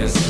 Yes.